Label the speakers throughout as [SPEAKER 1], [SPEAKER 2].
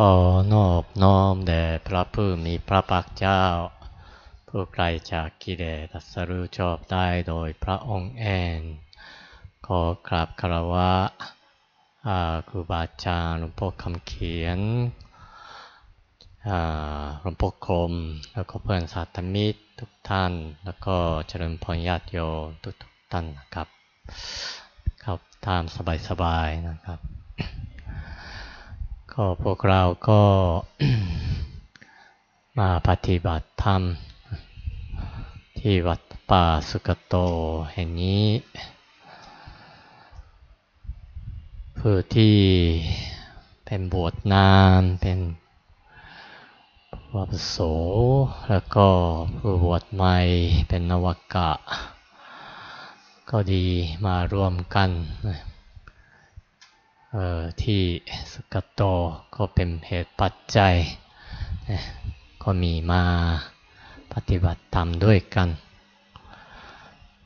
[SPEAKER 1] ก็นอบน้อมแด่พระผู้มีพระภาคเจ้า ผู้ไกลจากกิเลสตัสรู้ชอบได้โดยพระองค์เองขอกราบคารวะครูบาอาจารย์หลวงพ่อคำเขียนหลวงพ่อคม แล้วก็เพื่อนสาธมิตรทุกท่าน แล้วก็เจริญพรญาติโยมทุกๆท่านนะครับ ครับตามสบายๆนะครับ ก็พวกเราก็มาปฏิบัติธรรม ที่วัดป่าสุกโตแห่งนี้เพื่อที่เป็นบวชนานเป็นวัปโส แล้วก็ผู้บวชใหม่เป็นนวกะ ก็ดีมาร่วมกันนะ ที่สุกโตก็เป็นเหตุปัจจัย ก็มีมาปฏิบัติธรรมด้วยกัน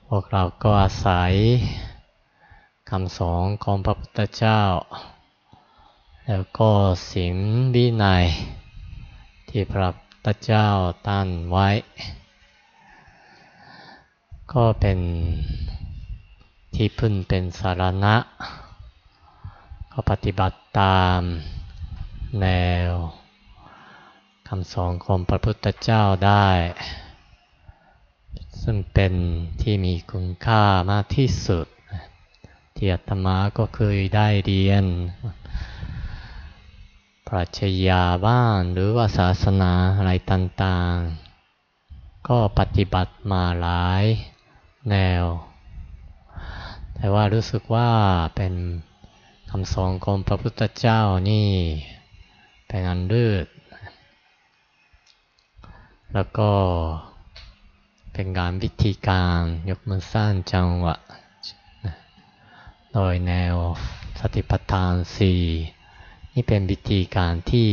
[SPEAKER 1] พวกเราก็อาศัยคำสอนของพระพุทธเจ้า แล้วก็ศีลวินัย ที่พระพุทธเจ้าตั้งไว้ ก็เป็นที่พึ่งเป็นสารณะ ก็ปฏิบัติตามแนวคำสอนของพระพุทธเจ้าได้ ซึ่งเป็นที่มีคุณค่ามากที่สุด ที่อาตมาก็เคยได้เรียน ปรัชญาบ้านหรือว่าศาสนาอะไรต่างๆ ก็ปฏิบัติมาหลายแนว แต่ว่ารู้สึกว่าเป็น คำสอนของพระพุทธเจ้านี่เป็นอันเลืดแล้วก็เป็นการวิธีการยกมือสร้างจังหวะ โดยแนวสติปัฏฐานสี่นี่เป็นวิธีการที่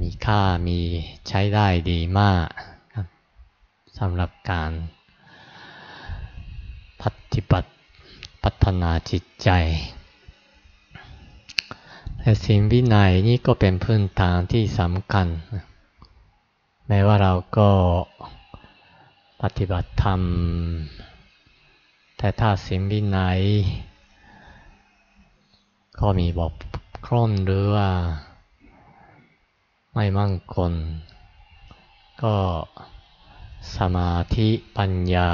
[SPEAKER 1] มีค่ามีใช้ได้ดีมากสำหรับการปฏิบัติ พัฒนาจิตใจ แต่สิ่งวินัยนี่ก็เป็นพื้นฐานที่สำคัญ แม้ว่าเราก็ปฏิบัติธรรม แต่ถ้าสิ่งวินัย ก็มีบอกคล่อนหรือว่าไม่มั่งคงก็สมาธิปัญญา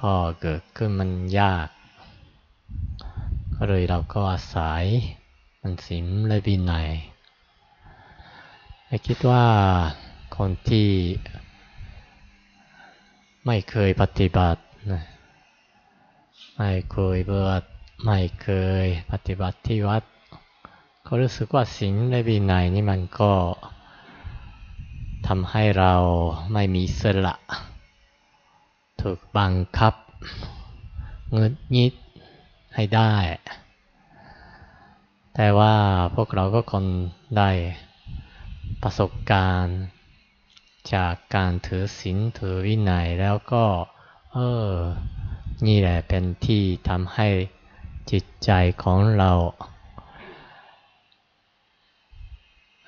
[SPEAKER 1] ก็เกิดขึ้นมันยาก ก็เลยเราก็อาศัยมันศีลและวินัยคิดว่าคนที่ไม่เคยปฏิบัติไม่เคยบวชไม่เคยปฏิบัติที่วัด ก็รู้สึกว่าศีลและวินัยนี่มันก็ทำให้เราไม่มีสละ ถูกบังคับเงินยิดให้ได้ แต่ว่าพวกเราก็คนได้ประสบการณ์ จากการถือศีลถือวินัยแล้วก็ เออ นี่แหละเป็นที่ทำให้จิตใจของเรา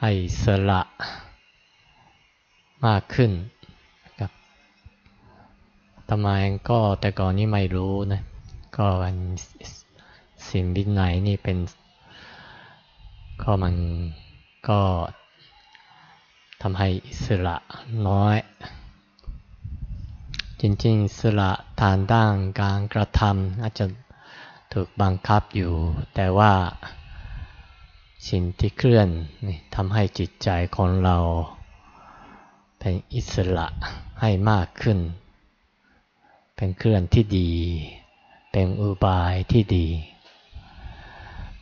[SPEAKER 1] ให้สละมากขึ้น ทำไมก็แต่ก่อนนี้ไม่รู้นะ ก็มันสิ่งวินัยนี่เป็น ก็มันก็ทำให้อิสระน้อย จริงๆอิสระทานด้านการกระทำอาจจะถูกบังคับอยู่ แต่ว่าสิ่งที่เคลื่อนนี่ทำให้จิตใจของเรา เป็นอิสระให้มากขึ้น เป็นเคลื่อนที่ดี เป็นอุบายที่ดี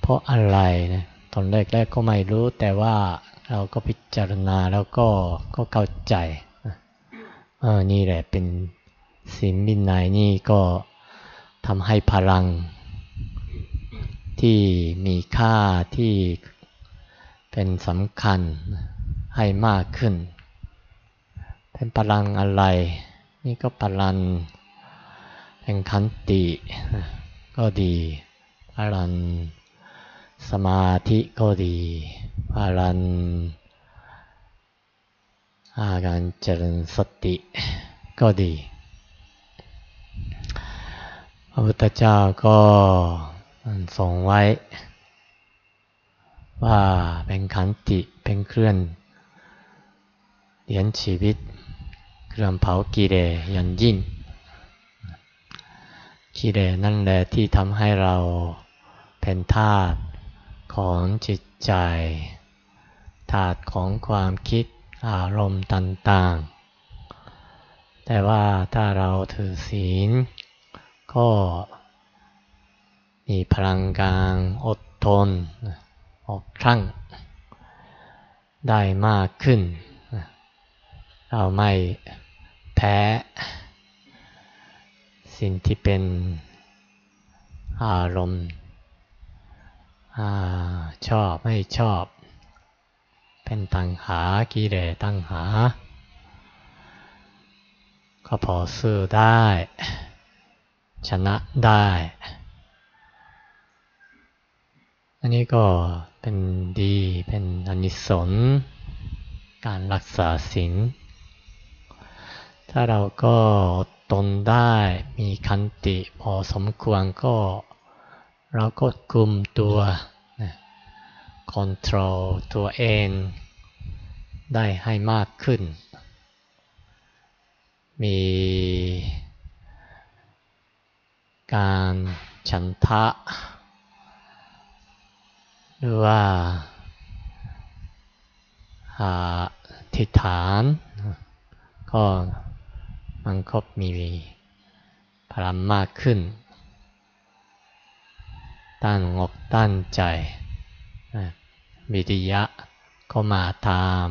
[SPEAKER 1] เพราะอะไรนะตอนแรกๆก็ไม่รู้แต่ว่าเราก็พิจารณาแล้วก็ก็เข้าใจเออนี่แหละเป็นศีลบินายนี่ก็ทำให้พลัง ที่มีค่าที่เป็นสำคัญให้มากขึ้น เป็นพลังอะไร นี่ก็พลัง แห่งขันติก็ดีพลังมาธิก็ดีพารันอาการเจริญสติก็ดี พระพุทธเจ้าก็ทรงไว้ ว่าเป็นขันติเป็นเคลื่อนเลี้ยงชีวิต เครื่องเผากิเลสยันยิ่ง กิเลสนั่นแหละที่ทำให้เราเป็นธาตุของจิตใจ ธาตุของความคิดอารมณ์ต่างๆ แต่ว่าถ้าเราถือศีล ก็มีพลังกลางอดทนอดทั้ง ได้มากขึ้น เราไม่แพ้ สิ่งที่เป็นอารมณ์ชอบไม่ชอบ เป็นตังหากิเลสตังหา ก็พอสู้ได้ ชนะได้ อันนี้ก็เป็นดีเป็นอนิสงส์การรักษาศีลถ้าเราก็ ตนได้มีคันติพอสมควรก็เราก็คุมตัวคอนโทรลตัวเองได้ให้มากขึ้น มีการฉันทะ หรือว่าหาทิฐานก็ มันก็มีพลังมากขึ้น ตั้งอกตั้งใจ วิริยะก็มาตาม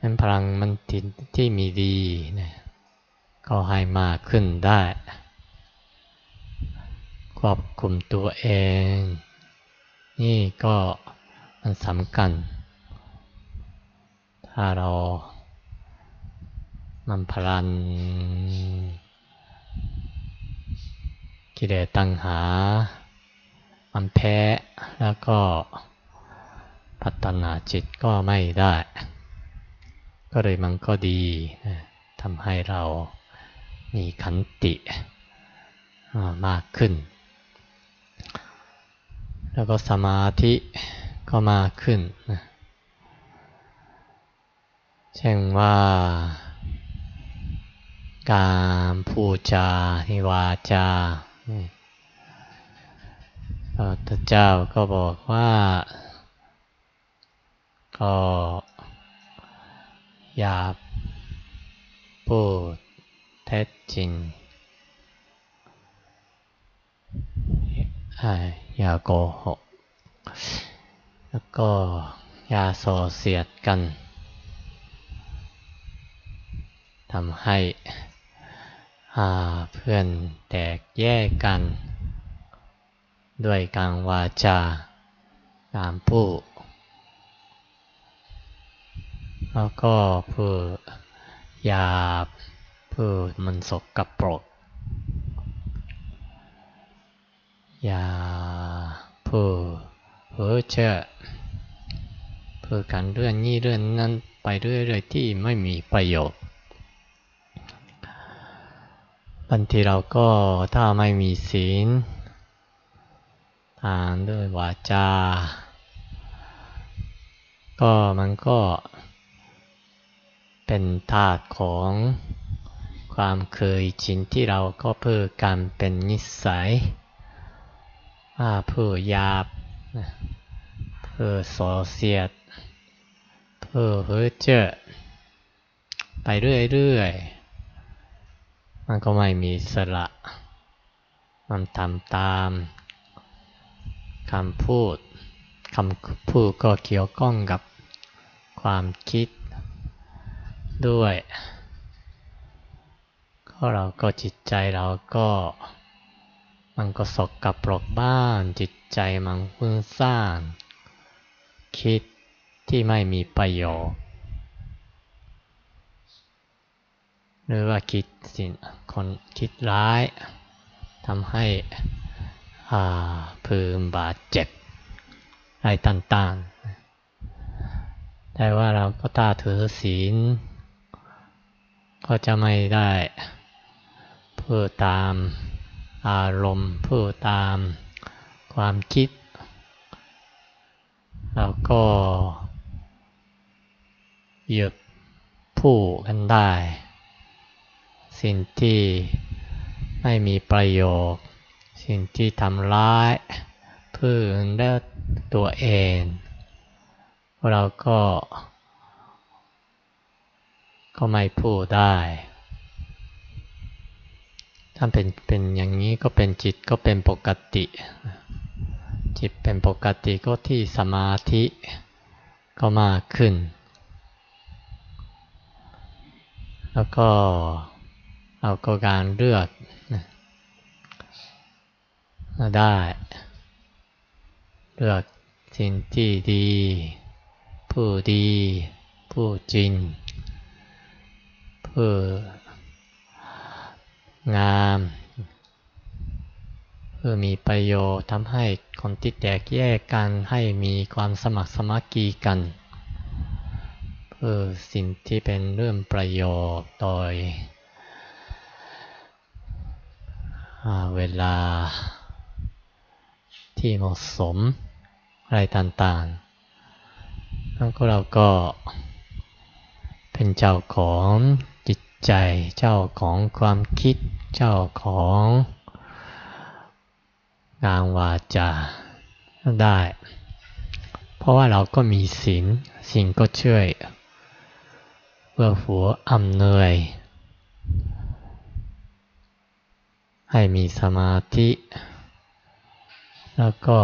[SPEAKER 1] นั้นพลังมันทที่มีดีนะก็ให้มากขึ้นได้ ควบคุมตัวเอง นี่ก็มันสำคัญ ถ้าเรา มันพลัน กิเลสตัณหา มันแพ้แล้วก็พัฒนาจิตก็ไม่ได้ ก็เลยมันก็ดีทำให้เรามีขันติมากขึ้น แล้วก็สมาธิก็มากขึ้น เช่นว่า การพูจานิวาจาพระพุทธเจ้าก็บอกว่า ก็อย่าพูดเท็จจริง อย่าโกหก แล้วก็อย่าส่อเสียดกันทำให้ เพื่อนแตกแยกกัน ด้วยการวาจาการพูดแล้วก็พูดหยาบพูดมันสกปรกยาพูดเพ้อเจ้อพูดกันเรื่องนี้เรื่องนั้นไปเรื่อยๆที่ไม่มีประโยชน์ บางทีเราก็ถ้าไม่มีศีลทานด้วยวาจา ก็มันก็เป็นธาตุของความเคยชินที่เราก็เพื่อการเป็นนิสัยเพื่อยาบเพื่อสอเสียด เพื่อเฮ้อเจอไปเรื่อยๆ มันก็ไม่มีสระมันทำตามคำพูดคำพูดก็เกี่ยวข้องกับความคิดด้วยก็เราก็จิตใจเราก็ มันก็สกกับปลกบ้าน จิตใจมันฟุ้งซ่านคิดที่ไม่มีประโยชน์ หรือว่าคิดสิ่งคนคิดร้ายทำให้พึมบาดเจ็บอะไรต่างๆ แต่ว่าเราก็ตาถือศีล ก็จะไม่ได้พูดตามอารมณ์พูดตามความคิด แล้วก็หยุดพูดกันได้ สิ่งที่ไม่มีประโยชน์ สิ่งที่ทำร้ายพื่นและตัวเอง เราก็ ก็ไม่พูดได้ถ้าเป็นเป็นอย่างนี้ก็เป็นจิตก็เป็นปกติ จิตเป็นปกติก็ที่สมาธิก็มากขึ้น แล้วก็ เราก็การเลือกได้ เลือกสิ่งที่ดี ผู้ดี ผู้จริง ผู้งามเพื่อมีประโยชน์ทำให้คนที่แตกแยกกันให้มีความสมัครสมัคคีกันเพื่อสิ่งที่เป็นเรื่องประโยชน์โดย เวลาที่เหมาะสมอะไรต่างๆแล้วก็เราก็เป็นเจ้าของจิตใจ เจ้าของความคิด เจ้าของงานวาจาได้ เพราะว่าเราก็มีศีลศีลก็ช่วยเพื่อหัวอำเนย ให้มีสมาธิ แล้วก็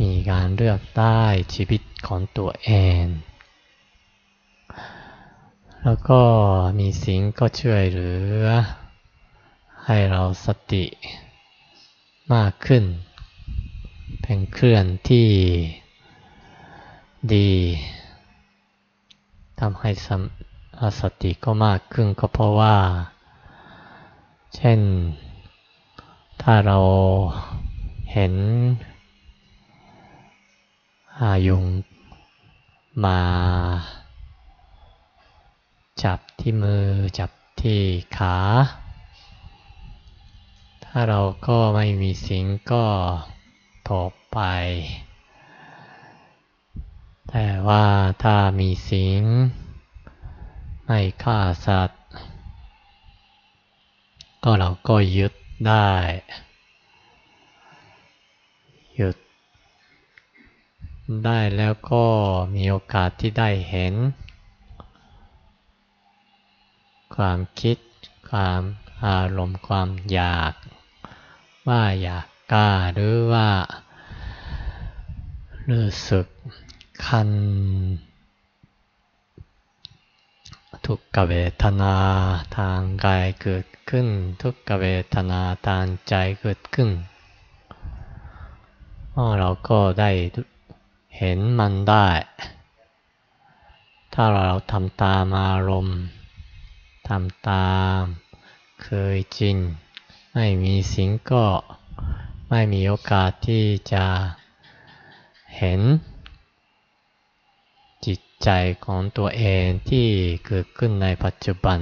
[SPEAKER 1] มีการเลือกได้ชีวิตของตัวเอง แล้วก็มีสิ่งก็ช่วยเหลือ ให้เราสติมากขึ้น เป็นเคลื่อนที่ดีทำให้สติก็มากขึ้นก็เพราะว่า เช่น ถ้าเราเห็นอายุงมาจับที่มือจับที่ขา ถ้าเราก็ไม่มีสิงก็ถกไป แต่ว่าถ้ามีสิงไม่ฆ่าสัตว์ ก็เราก็ยึดได้หยุดได้แล้วก็มีโอกาสที่ได้เห็น ความคิด ความอารมณ์ความอยาก ว่าอยากกล้าหรือว่า รู้สึกคัน ทุกขเวทนาทางกายเกิดขึ้น ทุกขเวทนาทางใจเกิดขึ้นเราก็ได้เห็นมันได้ ถ้าเราทำตามอารมณ์ทำตามเคยจริง ไม่มีสิ่งก็ไม่มีโอกาสที่จะเห็น ใจของตัวเองที่เกิดขึ้นในปัจจุบัน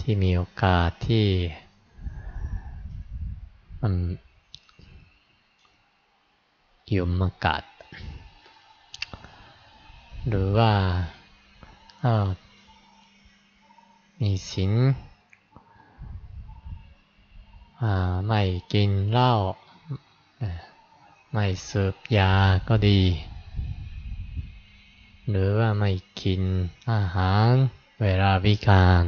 [SPEAKER 1] ที่มีโอกาสที่มันยุมกัดหรือว่ามีสินไม่กินเหล้าไม่เสิร์ฟยาก็ดี หรือว่าไม่กินอาหารเวลาวิการ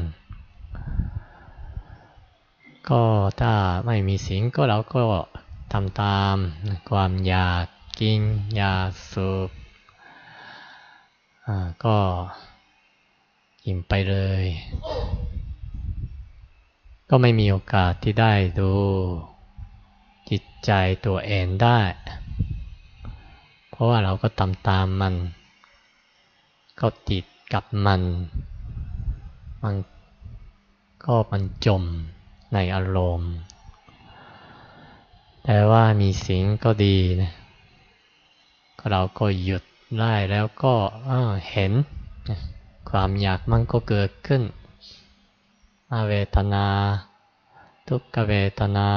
[SPEAKER 1] ก็ถ้าไม่มีสิ่งก็เราก็ทำตามความอยากกินอยากสูบก็กินไปเลย ก็ไม่มีโอกาสที่ได้ดูจิตใจตัวเองได้ เพราะว่าเราก็ทำตามมัน ก็ติดกับมันมันก็มันจมในอารมณ์ แต่ว่ามีสิ่งก็ดีนะเราก็หยุดได้แล้วก็เห็น ความอยากมันก็เกิดขึ้นอาเวทนา ทุกขเวทนา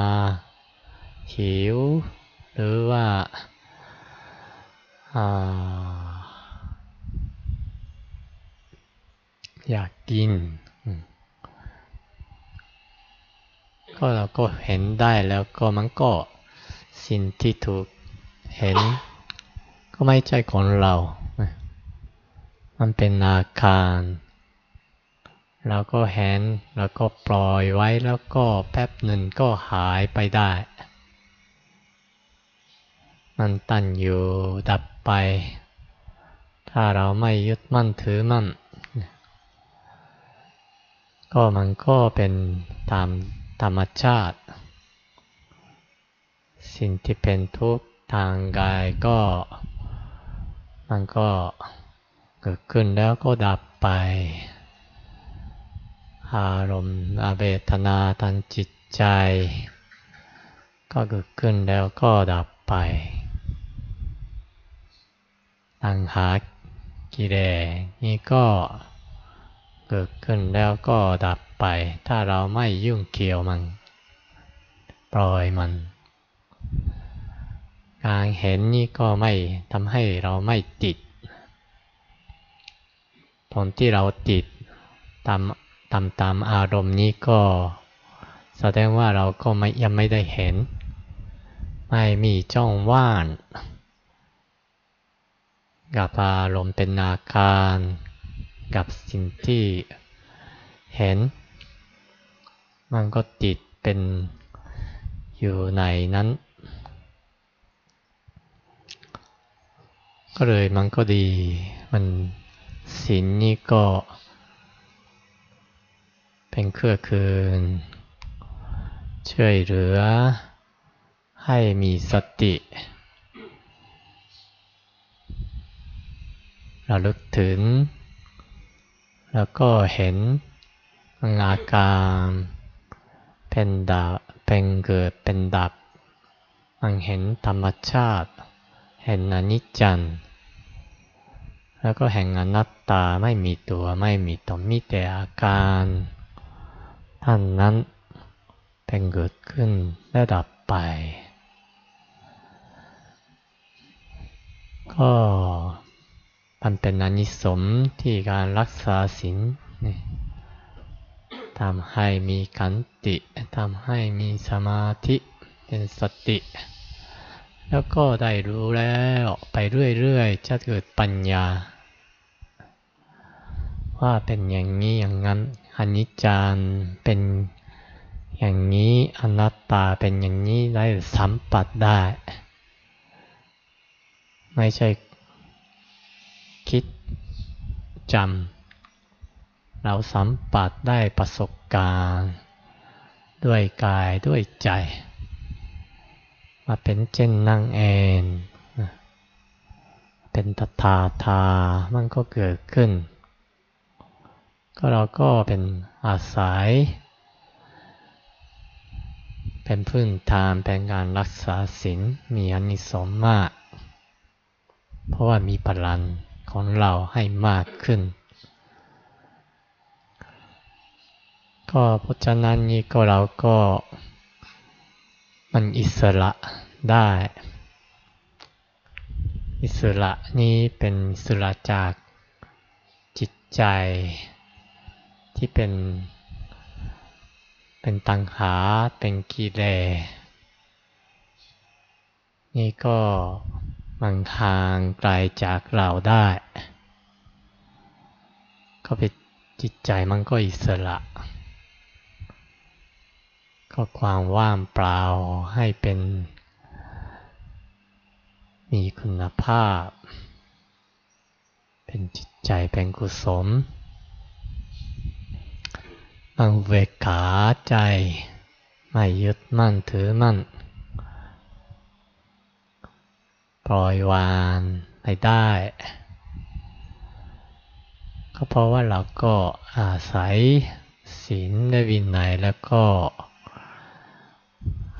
[SPEAKER 1] หิว หรือว่า อยากกิน ก็เราก็เห็นได้แล้วก็มันก็สิ่งที่ถูกเห็น ก็ไม่ใช่ของเรา มันเป็นอาการเราก็เห็นแล้วก็ปล่อยไว้แล้วก็แป๊บหนึ่งก็หายไปได้ มันตั้งอยู่ดับไป ถ้าเราไม่ยึดมั่นถือมั่น ก็มันก็เป็นตามธรรมชาติ สิ่งที่เป็นทุกข์ทางกายก็มันก็เกิดขึ้นแล้วก็ดับไป อารมณ์อาเบทนาทางจิตใจ ก็เกิดขึ้นแล้วก็ดับไปตังหากิเลสนี่ก็ เกิดขึ้นแล้วก็ดับไป ถ้าเราไม่ยุ่งเกี่ยวมัน ปล่อยมัน การเห็นนี่ก็ไม่ทำให้เราไม่ติดตอนที่เราติดตามตามตามอารมณ์นี้ก็แสดงว่าเราก็ไม่ยังไม่ได้เห็น ไม่มีจ้องว่านกับอารมณ์เป็นอาการ กับสิ่งที่เห็น มันก็ติดเป็นอยู่ในนั้น ก็เลยมันก็ดี มันสินนี้ก็เป็นเครือคืน ช่วยเหลือให้มีสติระลึกถึง แล้วก็เห็นอาการเป็นดับเป็นเกิดเป็นดับมันเห็นธรรมชาติ เห็นอนิจจังแล้วก็แห่งอนัตตาไม่มีตัวไม่มีตนมีแต่อาการท่านนั้นเป็นเกิดขึ้นและดับไป ก็ มันเป็นอนิสมที่การรักษาศีลทำให้มีขันติทำให้มีสมาธิเป็นสติ แล้วก็ได้รู้แล้วไปเรื่อยๆ จะเกิดปัญญา ว่าเป็นอย่างนี้อย่างนั้นอนิจจานเป็นอย่างนี้อนัตตาเป็นอย่างนี้ได้สัมผัสได้ ไม่ใช่ คิดจำเราสัมผัสได้ประสบการณ์ ด้วยกายด้วยใจ มาเป็นเช่นนั่งเอนเป็นตถาธามันก็เกิดขึ้น ก็เราก็เป็นอาศัย เป็นพื้นฐานเป็นการรักษาศีลมีอนิสงส์มาก เพราะว่ามีพลัง ของเราให้มากขึ้น ก็เพราะฉะนั้นนี้ก็เราก็มันอิสระได้ อิสระนี้เป็นอิสระจากจิตใจที่เป็นเป็นตังหาเป็นกิเลนี่ก็ มันทางไกลจากเราได้ ก็เป็นจิตใจมันก็อิสระ ก็ความว่างเปล่าให้เป็น มีคุณภาพ เป็นจิตใจเป็นกุศลอังเวกขาใจ ไม่ยึดมั่นถือมั่น ปล่อยวางไปได้ ก็เพราะว่าเราก็อาศัยศีลและวินัยแล้วก็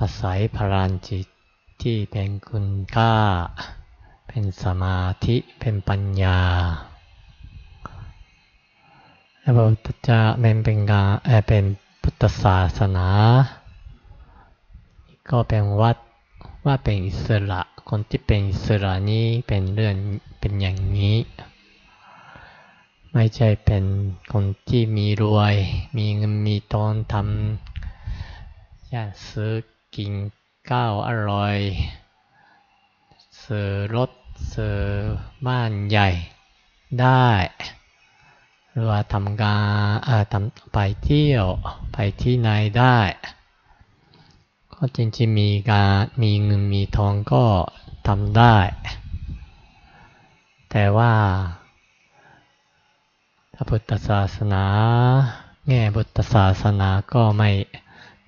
[SPEAKER 1] อาศัยพลานจิตที่เป็นคุณค่า เป็นสมาธิเป็นปัญญาพระพุทธเจ้าเป็นเป็นกาเป็นพุทธศาสนา ก็เป็นวัดว่าเป็นอิสระ คนที่เป็นอิสระนี้เป็นเรื่องเป็นอย่างนี้ ไม่ใช่เป็นคนที่มีรวย มีเงินมีทองทำอยากซื้อกินข้าวอร่อยซื้อรถซื้อบ้านใหญ่ได้ หรือว่าทำงานทำไปเที่ยวไปที่ไหนได้ ก็จริงๆมีการมีเงินมีทองก็ทำได้ แต่ว่าพระพุทธศาสนา แง่พุทธศาสนาก็ไม่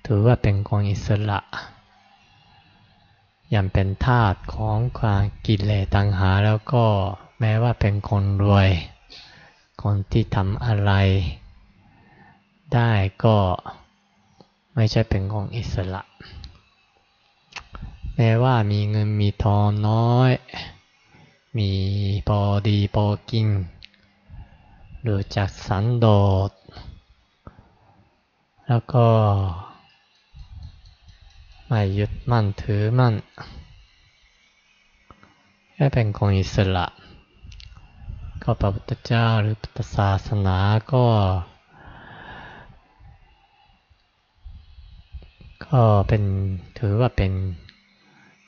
[SPEAKER 1] ถือว่าเป็นคนอิสระ ยังเป็นทาสของความกิเลสตังหาแล้วก็แม้ว่าเป็นคนรวย คนที่ทำอะไร ได้ก็ไม่ใช่เป็นของอิสระ แม้ว่ามีเงินมีทองน้อย มีพอดีพอกิน หรือจากสันโดษ แล้วก็ ไม่ยึดมั่นถือมั่นแค่เป็นของอิสระ ก็พระพุทธเจ้าหรือพุทธศาสนาก็ก็เป็นถือว่าเป็น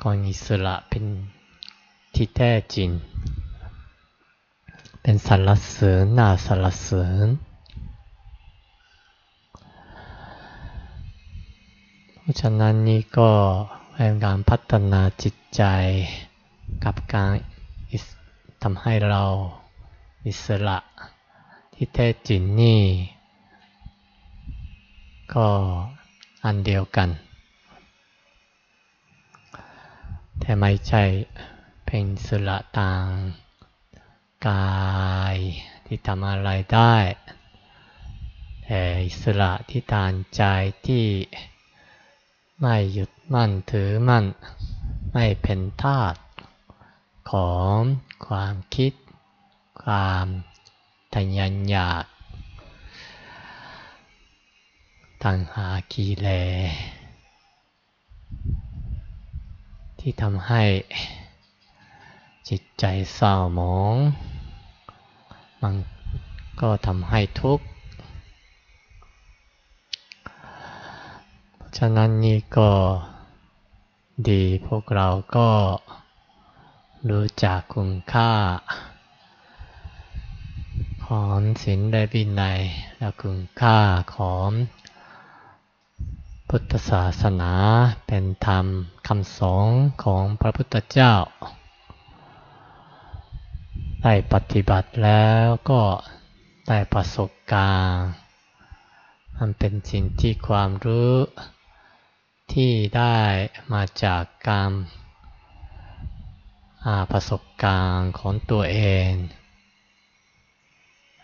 [SPEAKER 1] กองอิสระเป็นที่แท้จริง เป็นสรรเสริญน้าสรรเสริญเพราะฉะนั้นนี่ก็เป็นการพัฒนาจิตใจกับการทำให้เราอิสระที่แท้จริงนี่ ก็อันเดียวกัน แต่ไม่ใช่เป็นสระต่างกายที่ทำอะไรได้แต่สระที่ทานใจที่ไม่หยุดมั่นถือมั่น ไม่เป็นทาสของความคิด ความทยันอยากตังหากีเล ที่ทำให้จิตใจเศร้าหมองมันก็ทำให้ทุกข์ฉะนั้นนี่ก็ดีพวกเราก็รู้จักคุณค่า ของศีลและวินัยและคุณค่าของ พุทธศาสนาเป็นธรรมคำสอนของพระพุทธเจ้า ได้ปฏิบัติแล้วก็ได้ประสบการณ์มันเป็นสิ่งที่ความรู้ที่ได้มาจากการประสบการณ์ของตัวเอง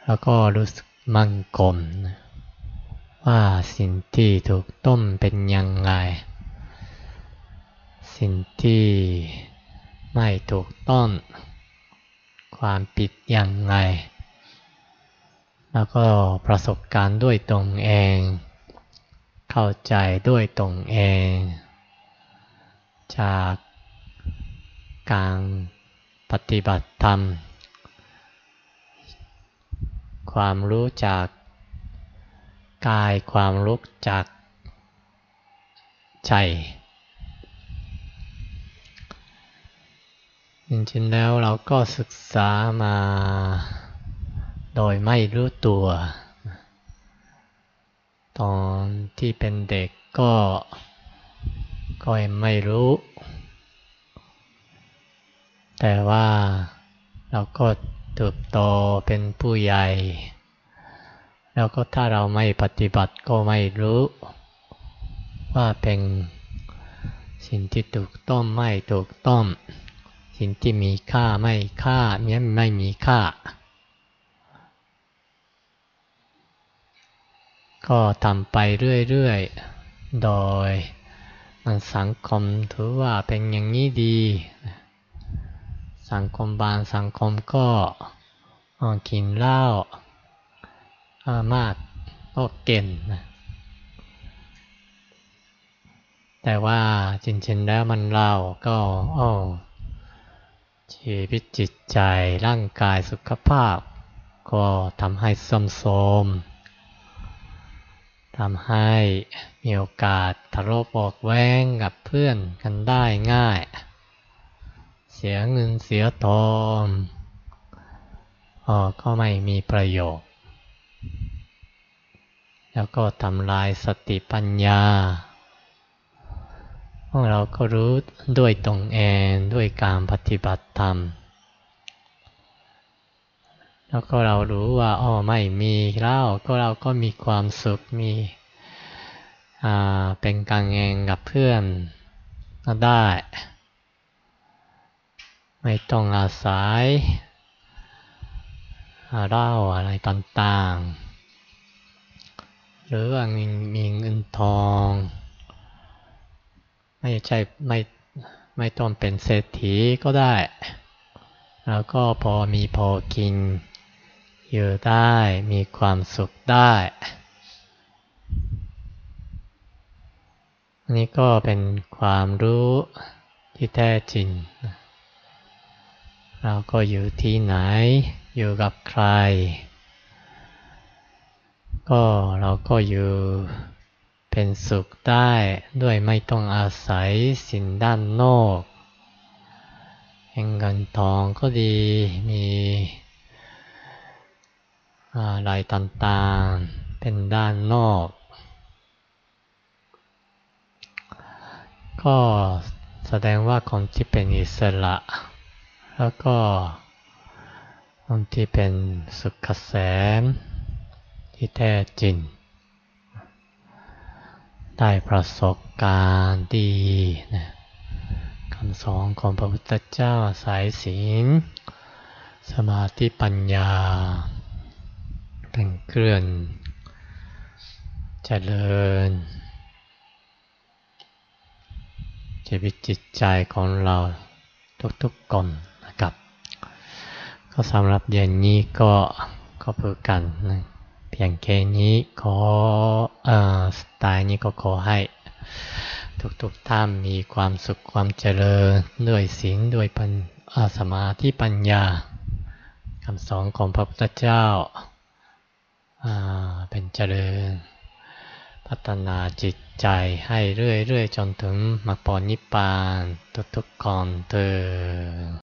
[SPEAKER 1] แล้วก็รู้สึกมั่นคง ว่าสิ่งที่ถูกต้มเป็นยังไง สิ่งที่ไม่ถูกต้อง ความปิดยังไง แล้วก็ประสบการณ์ด้วยตรงเอง เข้าใจด้วยตรงเอง จากการปฏิบัติธรรม ความรู้จัก กายความรู้จักใจจริงๆแล้วเราก็ศึกษามาโดยไม่รู้ตัว ตอนที่เป็นเด็กก็ก็ไม่รู้ แต่ว่าเราก็เติบโตเป็นผู้ใหญ่ แล้วก็ถ้าเราไม่ปฏิบัติก็ไม่รู้ ว่าเป็นสิ่งที่ถูกต้องไม่ถูกต้อง สิ่งที่มีค่าไม่ค่าเนี้ยไม่มีค่า ก็ทำไปเรื่อยๆ โดยมันสังคมถือว่าเป็นอย่างนี้ดี สังคมบางสังคมก็กินเหล้า มากก็เก่นนะแต่ว่าจริงๆแล้วมันเราก็อ้ชีวิตจิตใจร่างกายสุขภาพ ก็ทำให้สมโสมทำให้มีโอกาสทะเลาะบอกแว้งกับเพื่อนกันได้ง่าย เสียเงินเสียทองออก็ไม่มีประโยชน์ แล้วก็ทำลายสติปัญญา พวกเราก็รู้ด้วยตรงเองด้วยการปฏิบัติธรรม แล้วก็เรารู้ว่าอ๋อไม่มีแล้วก็เราก็มีความสุขมีเป็นกลางเองกับเพื่อนก็ได้ ไม่ต้องอาศัยเล่าอะไรต่างๆ หรือว่ามีเงินทอง ไม่ใช่ไม่ไม่ต้องเป็นเศรษฐีก็ได้ แล้วก็พอมีพอกิน อยู่ได้มีความสุขได้นนี้ก็เป็นความรู้ที่แท้จริง เราก็อยู่ที่ไหน อยู่กับใคร ก็เราก็อยู่เป็นสุขได้ด้วยไม่ต้องอาศัยสิ่งด้านนอกเงินทองก็ดีมีอะไรต่างๆเป็นด้านนอก ก็แสดงว่าคนที่เป็นอิสระ แล้วก็คนที่เป็นสุขแสน ที่แท้จริง ได้ประสบการณ์ดีนะคำสอนของพระพุทธเจ้าสายศีลสมาธิปัญญาเป็นเคลื่อนเจริญชีวิตจิตใจของเราทุกๆคนนะครับ ก็สำหรับเย็นนี้ก็ก็เพื่อกันนะ เพียงแค่นี้ขอสไตล์นี้ก็ขอให้ ทุกๆท่านมีความสุขความเจริญด้วยศีลด้วยปัญสมาธิปัญญาคำสอนของพระพุทธเจ้าเป็นเจริญ พัฒนาจิตใจให้เรื่อยๆ จนถึงมรรคผลนิพพานทุกๆก่อนเธอ